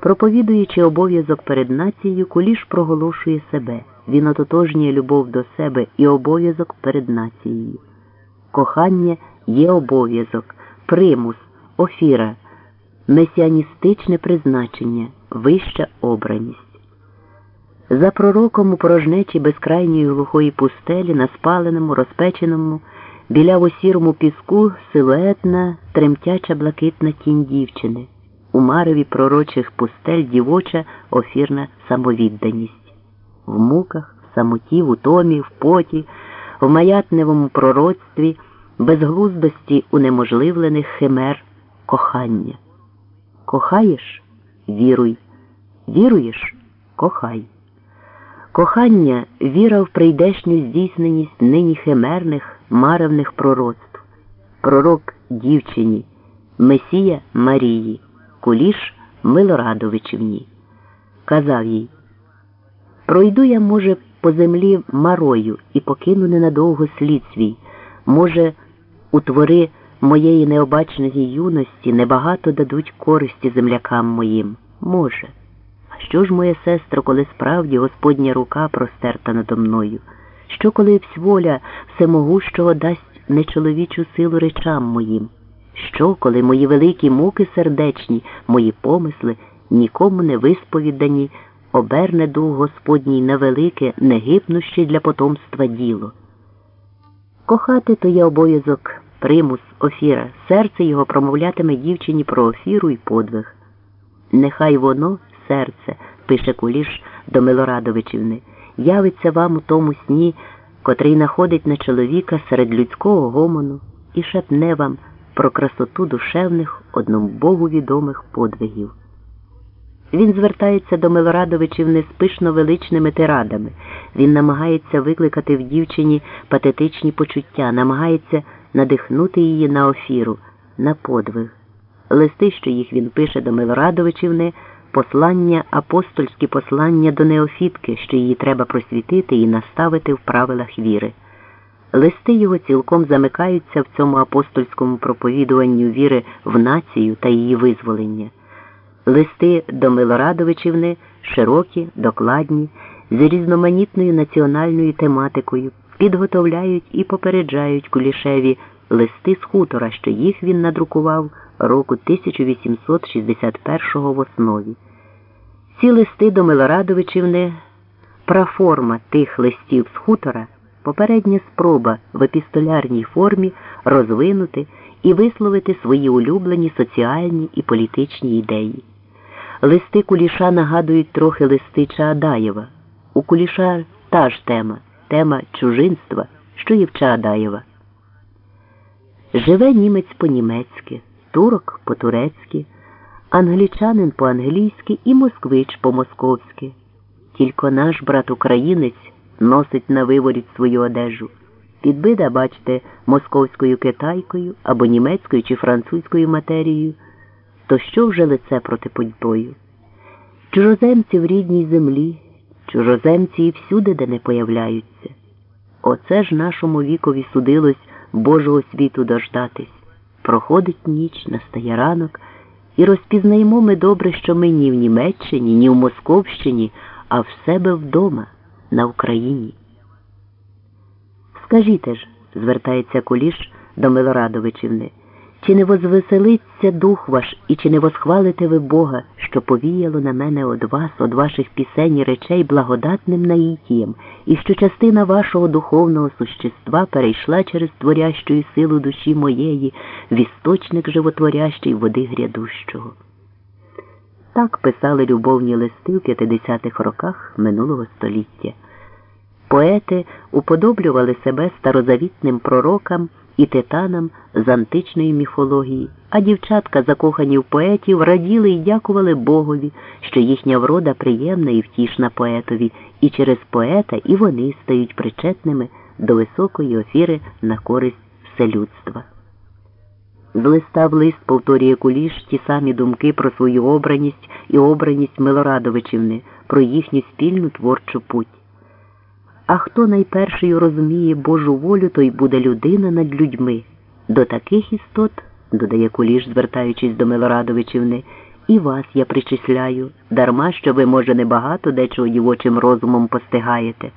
Проповідуючи обов'язок перед нацією, куліш проголошує себе. Він ототожнює любов до себе і обов'язок перед нацією. Кохання є обов'язок, примус, офіра, месіаністичне призначення, вища обраність. За пророком у порожнечі безкрайньої глухої пустелі, на спаленому, розпеченому, біляво-сірому піску силуетна, тремтяча блакитна тінь дівчини, мареві пророчих пустель дівоча офірна самовідданість. В муках, в самоті, в утомі, в поті, в маятневому пророцтві, безглуздості унеможливлених химер кохання. Кохаєш віруй, віруєш кохай. Кохання віра в прийдешню здійсненість нині химерних, маревних пророцтв, пророк дівчині, Месія Марії, Куліш Милорадовичівні. Казав їй Пройду я, може, по землі марою і покину ненадовго слід свій, може, у твори моєї необачної юності небагато дадуть користі землякам моїм. Може. А що ж, моя сестро, коли справді Господня рука простерта надо мною? Що, коли всволя всемогущого дасть нечоловічу силу речам моїм? Що, коли мої великі муки сердечні, мої помисли нікому не висповідані, оберне дух Господній на велике, негибнуще для потомства діло? Кохати то є обов'язок, примус, офіра, серце його промовлятиме дівчині про офіру і подвиг. Нехай воно, серце, пише Куліш до Милорадовичівни, явиться вам у тому сні, котрий находить на чоловіка серед людського гомону і шепне вам про красоту душевних одному Богу відомих подвигів. Він звертається до Милорадовичівни з пишно величними тирадами. Він намагається викликати в дівчині патетичні почуття, намагається надихнути її на офіру, на подвиг. Листи, що їх він пише до Милорадовичівни, послання, апостольські послання до Неофітки, що її треба просвітити і наставити в правилах віри. Листи його цілком замикаються в цьому апостольському проповідуванню віри в націю та її визволення. Листи до Милорадовичівни широкі, докладні, з різноманітною національною тематикою, підготовляють і попереджають Кулішеві листи з хутора, що їх він надрукував року 1861 в основі. Ці листи до Милорадовичівни праформа тих листів з хутора попередня спроба в епістолярній формі розвинути і висловити свої улюблені соціальні і політичні ідеї. Листи Куліша нагадують трохи листи Чаадаєва. У Куліша та ж тема тема чужинства, що є в Чаадаєва. Живе німець по-німецьки, турок по-турецьки, англічанин по-англійськи і москвич по-московськи. Тільки наш брат українець носить на виворіть свою одежу. Підбида, бачите, московською китайкою або німецькою чи французькою матерією, то що вже лице проти подьбою? Чужоземці в рідній землі, чужоземці і всюди, де не появляються. Оце ж нашому вікові судилось Божого світу дождатись. Проходить ніч, настає ранок, і розпізнаємо ми добре, що ми ні в Німеччині, ні в Московщині, а в себе вдома, на Україні. Скажіть ж, звертається Куліш до Милорадовичівни, чи не возвеселиться дух ваш, і чи не восхвалите ви Бога, що повіяло на мене од вас, од ваших пісень і речей благодатним наїтієм, і що частина вашого духовного существа перейшла через творящу силу душі моєї в істочник животворящої води грядущого? Так писали любовні листи у 50-х роках минулого століття. Поети уподоблювали себе старозавітним пророкам і титанам з античної міфології, а дівчатка, закохані в поетів, раділи і дякували Богові, що їхня врода приємна і втішна поетові, і через поета і вони стають причетними до високої офіри на користь вселюдства. З листа в лист повторює куліш ті самі думки про свою обраність і обраність Милорадовичівни, про їхню спільну творчу путь. А хто найпершою розуміє Божу волю, той буде людина над людьми. До таких істот, додає Куліш, звертаючись до Милорадовичівни, і вас я причисляю, дарма що ви, може, небагато дечого дівочим розумом постигаєте.